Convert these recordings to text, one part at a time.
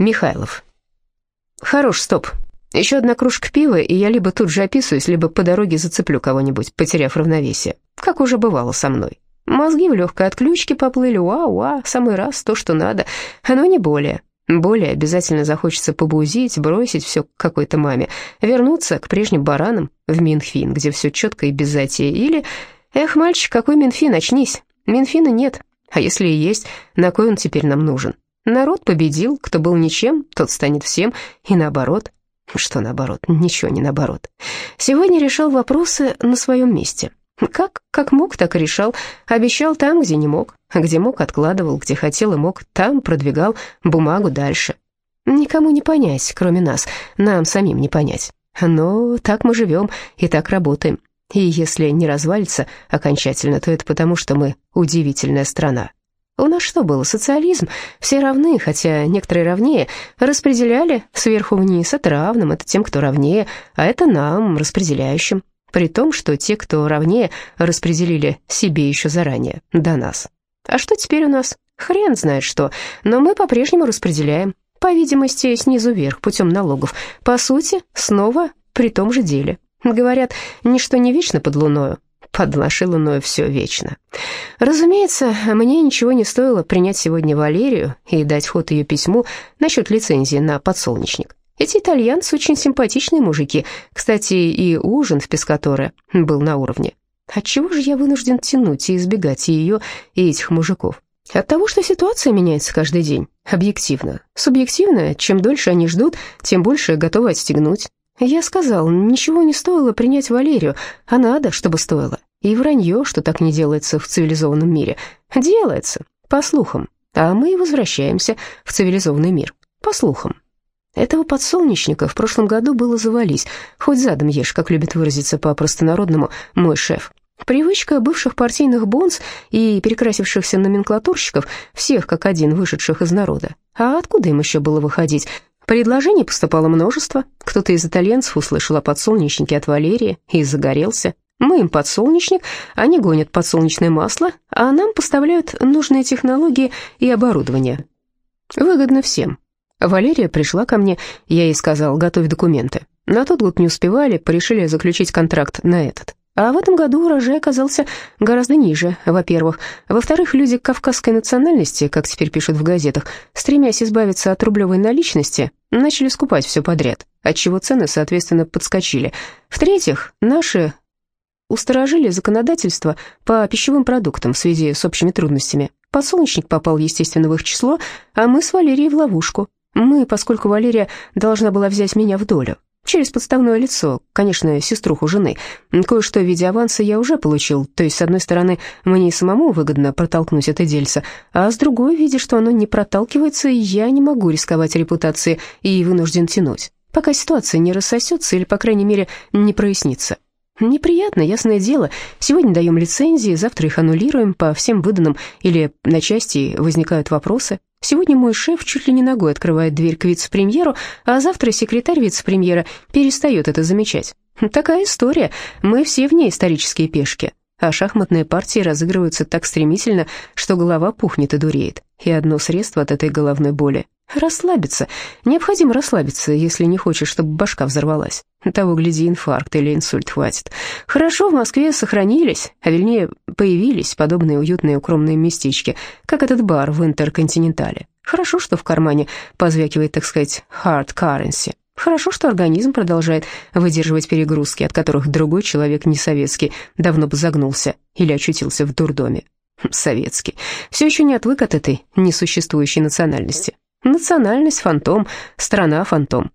Михайлов. Хорош, стоп. Еще одна кружка пива, и я либо тут же описываюсь, либо по дороге зацеплю кого-нибудь, потеряв равновесие. Как уже бывало со мной. Мозги в легкой отключке поплыли, уа-уа, самый раз, то, что надо, но не более. Более обязательно захочется побузить, бросить все к какой-то маме, вернуться к прежним баранам в Минфин, где все четко и без затеи, или «Эх, мальчик, какой Минфин, очнись, Минфина нет, а если и есть, на кой он теперь нам нужен?» Народ победил, кто был ничем, тот станет всем, и наоборот. Что наоборот? Ничего не наоборот. Сегодня решал вопросы на своем месте. Как, как мог, так и решал. Обещал там, где не мог. Где мог, откладывал, где хотел и мог, там продвигал бумагу дальше. Никому не понять, кроме нас, нам самим не понять. Но так мы живем и так работаем. И если не развалится окончательно, то это потому, что мы удивительная страна. У нас что было, социализм? Все равны, хотя некоторые равнее. Распределяли сверху вниз, это равным, это тем, кто равнее, а это нам, распределяющим. При том, что те, кто равнее, распределили себе еще заранее, до нас. А что теперь у нас? Хрен знает что, но мы по-прежнему распределяем. По видимости, снизу вверх, путем налогов. По сути, снова при том же деле. Говорят, ничто не вечно под луною, под нашей луной все вечно. Разумеется, мне ничего не стоило принять сегодня Валерию и дать ход ее письму насчет лицензии на подсолнечник. Эти итальянцы очень симпатичные мужики. Кстати, и ужин в Пескаторе был на уровне. Отчего же я вынужден тянуть и избегать ее, и этих мужиков? От того, что ситуация меняется каждый день, объективно. Субъективно, чем дольше они ждут, тем больше готовы отстегнуть. Я сказал, ничего не стоило принять Валерию, а надо, чтобы стоило. И вранье, что так не делается в цивилизованном мире. Делается, по слухам. А мы возвращаемся в цивилизованный мир, по слухам. Этого подсолнечника в прошлом году было завались, хоть задом ешь, как любит выразиться по-простонародному мой шеф. Привычка бывших партийных бонс и перекрасившихся номенклатурщиков, всех как один вышедших из народа. А откуда им еще было выходить? Предложений поступало множество. Кто-то из итальянцев услышал о подсолнечнике от Валерии и загорелся. Мы им подсолнечник, они гонят подсолнечное масло, а нам поставляют нужные технологии и оборудование. Выгодно всем. Валерия пришла ко мне, я ей сказал, готовь документы. На тот год не успевали, порешили заключить контракт на этот. А в этом году урожай оказался гораздо ниже, во-первых. Во-вторых, люди кавказской национальности, как теперь пишут в газетах, стремясь избавиться от рублевой наличности, начали скупать все подряд, отчего цены, соответственно, подскочили. В-третьих, наши усторожили законодательство по пищевым продуктам в связи с общими трудностями. Подсолнечник попал, естественно, в их число, а мы с Валерией в ловушку. Мы, поскольку Валерия должна была взять меня в долю. Через подставное лицо, конечно, сеструху жены. Кое-что в виде аванса я уже получил, то есть, с одной стороны, мне и самому выгодно протолкнуть это дельце, а с другой, видя, что оно не проталкивается, я не могу рисковать репутацией и вынужден тянуть, пока ситуация не рассосется или, по крайней мере, не прояснится. Неприятно, ясное дело. Сегодня даем лицензии, завтра их аннулируем по всем выданным или на части возникают вопросы. Сегодня мой шеф чуть ли не ногой открывает дверь к вице-премьеру, а завтра секретарь вице-премьера перестает это замечать. Такая история. Мы все в ней исторические пешки. А шахматные партии разыгрываются так стремительно, что голова пухнет и дуреет. И одно средство от этой головной боли Расслабиться. Необходимо расслабиться, если не хочешь, чтобы башка взорвалась. Того, гляди, инфаркт или инсульт хватит. Хорошо в Москве сохранились, а вернее появились подобные уютные укромные местечки, как этот бар в Интерконтинентале. Хорошо, что в кармане позвякивает, так сказать, hard currency. Хорошо, что организм продолжает выдерживать перегрузки, от которых другой человек не советский давно бы загнулся или очутился в дурдоме. Советский. Все еще не отвык от этой несуществующей национальности. Национальность фантом, страна фантом.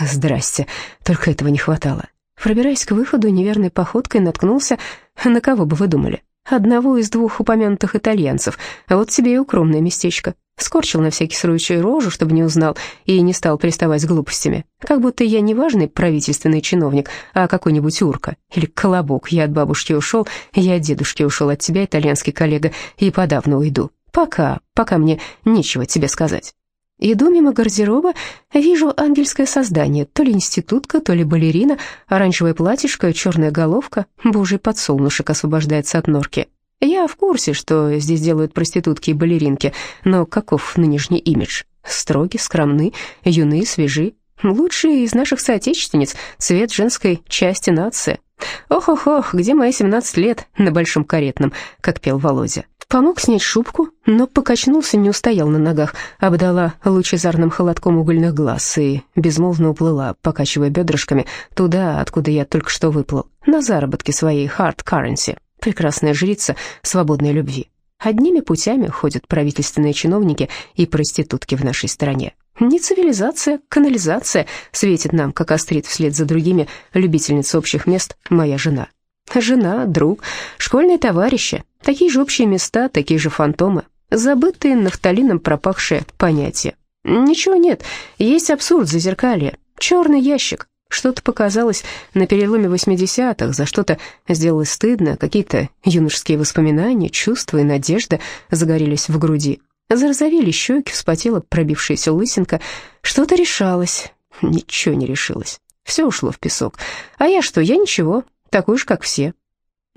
Здрасте, только этого не хватало. Пробираясь к выходу, неверной походкой наткнулся, на кого бы вы думали? Одного из двух упомянутых итальянцев. А вот тебе и укромное местечко. Скорчил на всякий случай рожу, чтобы не узнал, и не стал приставать с глупостями. Как будто я не важный правительственный чиновник, а какой-нибудь урка. Или колобок. Я от бабушки ушел, я от дедушки ушел, от тебя, итальянский коллега, и подавно уйду. Пока, пока мне нечего тебе сказать. Иду мимо гардероба, вижу ангельское создание, то ли институтка, то ли балерина, оранжевое платьишко, черная головка, божий подсолнушек освобождается от норки. Я в курсе, что здесь делают проститутки и балеринки, но каков нынешний имидж? Строги, скромны, юны, свежи. Лучшие из наших соотечественниц, цвет женской части нации. Ох-ох-ох, где мои 17 лет на Большом Каретном, как пел Володя. Помог снять шубку, но покачнулся, не устоял на ногах, обдала лучезарным холодком угольных глаз и безмолвно уплыла, покачивая бедрышками, туда, откуда я только что выплыл, на заработки своей hard currency, прекрасная жрица свободной любви. Одними путями ходят правительственные чиновники и проститутки в нашей стране. Не цивилизация, канализация светит нам, как острит вслед за другими любительница общих мест моя жена. Жена, друг, школьные товарищи, такие же общие места, такие же фантомы, забытые нафталином пропахшие понятия. Ничего нет, есть абсурд зазеркалья, черный ящик. Что-то показалось на переломе 80-х, за что-то сделалось стыдно, какие-то юношеские воспоминания, чувства и надежда загорелись в груди. Зарозовели щеки, вспотела пробившаяся лысинка. Что-то решалось, ничего не решилось. Все ушло в песок. А я что, я ничего, такой же, как все.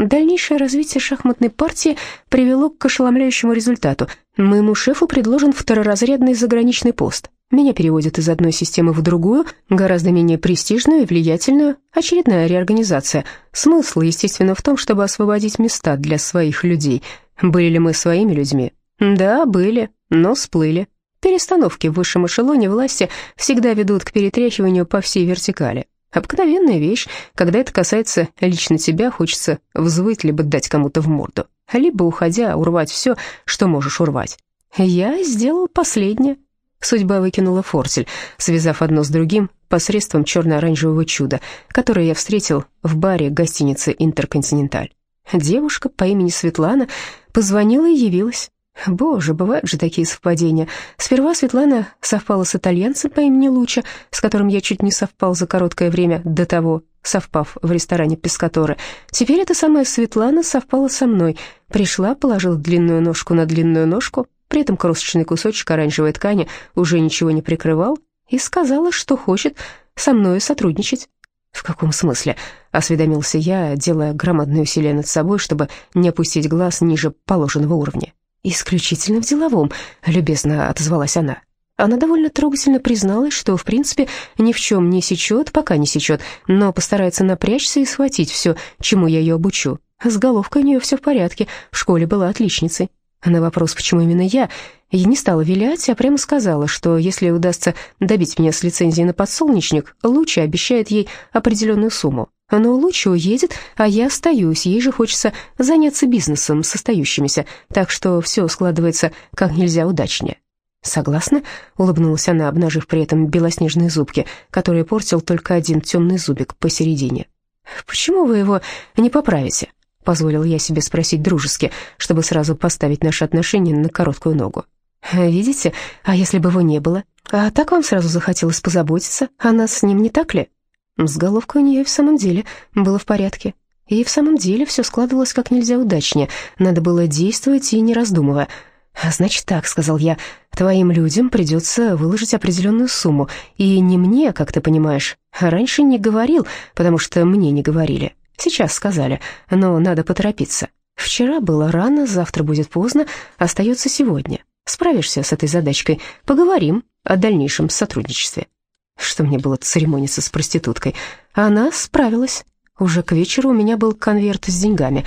Дальнейшее развитие шахматной партии привело к ошеломляющему результату. Моему шефу предложен второразрядный заграничный пост. Меня переводят из одной системы в другую, гораздо менее престижную и влиятельную. Очередная реорганизация. Смысл, естественно, в том, чтобы освободить места для своих людей. Были ли мы своими людьми? Да, были, но сплыли. Перестановки в высшем эшелоне власти всегда ведут к перетряхиванию по всей вертикали. Обыкновенная вещь, когда это касается лично тебя, хочется взвыть либо дать кому-то в морду, либо, уходя, урвать все, что можешь урвать. Я сделал последнее. Судьба выкинула форсель, связав одно с другим посредством черно-оранжевого чуда, которое я встретил в баре гостиницы «Интерконтиненталь». Девушка по имени Светлана позвонила и явилась. Боже, бывают же такие совпадения. Сперва Светлана совпала с итальянцем по имени Луча, с которым я чуть не совпал за короткое время до того, совпав в ресторане Пескаторы. Теперь эта самая Светлана совпала со мной. Пришла, положила длинную ножку на длинную ножку, при этом крошечный кусочек оранжевой ткани уже ничего не прикрывал, и сказала, что хочет со мной сотрудничать. «В каком смысле?» — осведомился я, делая громадные усилия над собой, чтобы не опустить глаз ниже положенного уровня. «Исключительно в деловом», — любезно отозвалась она. Она довольно трогательно призналась, что, в принципе, ни в чем не сечет, пока не сечет, но постарается напрячься и схватить все, чему я ее обучу. С головкой у нее все в порядке, в школе была отличницей. На вопрос, почему именно я, я не стала вилять, а прямо сказала, что если удастся добить меня с лицензией на подсолнечник, Луча обещает ей определенную сумму. Но Луча уедет, а я остаюсь, ей же хочется заняться бизнесом с остающимися, так что все складывается как нельзя удачнее. «Согласна?» — улыбнулась она, обнажив при этом белоснежные зубки, которые портил только один темный зубик посередине. «Почему вы его не поправите?» — позволил я себе спросить дружески, чтобы сразу поставить наши отношения на короткую ногу. «Видите, а если бы его не было? А так вам сразу захотелось позаботиться о нас с ним, не так ли?» С головкой у нее в самом деле было в порядке. И в самом деле все складывалось как нельзя удачнее. Надо было действовать и не раздумывая. «Значит так», — сказал я, — «твоим людям придется выложить определенную сумму. И не мне, как ты понимаешь. Раньше не говорил, потому что мне не говорили. Сейчас сказали, но надо поторопиться. Вчера было рано, завтра будет поздно, остается сегодня. Справишься с этой задачкой, поговорим о дальнейшем сотрудничестве». Что мне было церемониться с проституткой? Она справилась. Уже к вечеру у меня был конверт с деньгами.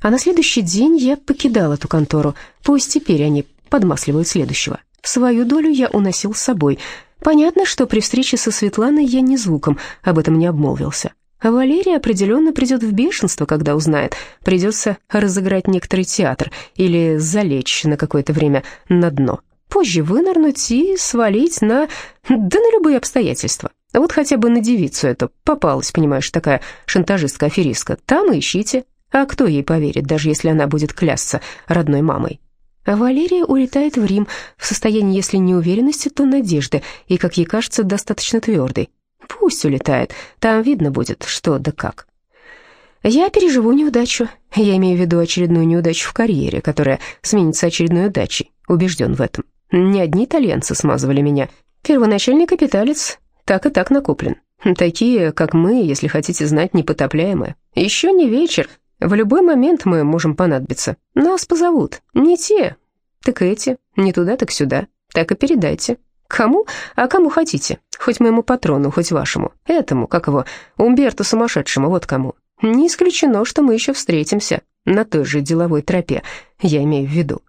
А на следующий день я покидал эту контору. Пусть теперь они подмасливают следующего. Свою долю я уносил с собой. Понятно, что при встрече со Светланой я ни звуком об этом не обмолвился. Валерия определенно придет в бешенство, когда узнает. Придется разыграть некоторый театр или залечь на какое-то время на дно позже вынырнуть и свалить на... да на любые обстоятельства. Вот хотя бы на девицу эту попалась, понимаешь, такая шантажистка-аферистка. Там и ищите. А кто ей поверит, даже если она будет клясться родной мамой? А Валерия улетает в Рим в состоянии, если не уверенности, то надежды, и, как ей кажется, достаточно твердой. Пусть улетает, там видно будет, что да как. Я переживу неудачу. Я имею в виду очередную неудачу в карьере, которая сменится очередной удачей. Убежден в этом. Не одни итальянцы смазывали меня. Первоначальный капиталец так и так накоплен. Такие, как мы, если хотите знать, непотопляемые. Еще не вечер, В любой момент мы можем понадобиться. Нас позовут. Не те, так эти. Не туда, так сюда. Так и передайте. Кому? А кому хотите? Хоть моему патрону, хоть вашему. Этому, как его, Умберту сумасшедшему, вот кому. Не исключено, что мы еще встретимся на той же деловой тропе, я имею в виду.